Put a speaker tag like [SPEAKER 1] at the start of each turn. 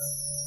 [SPEAKER 1] Uh...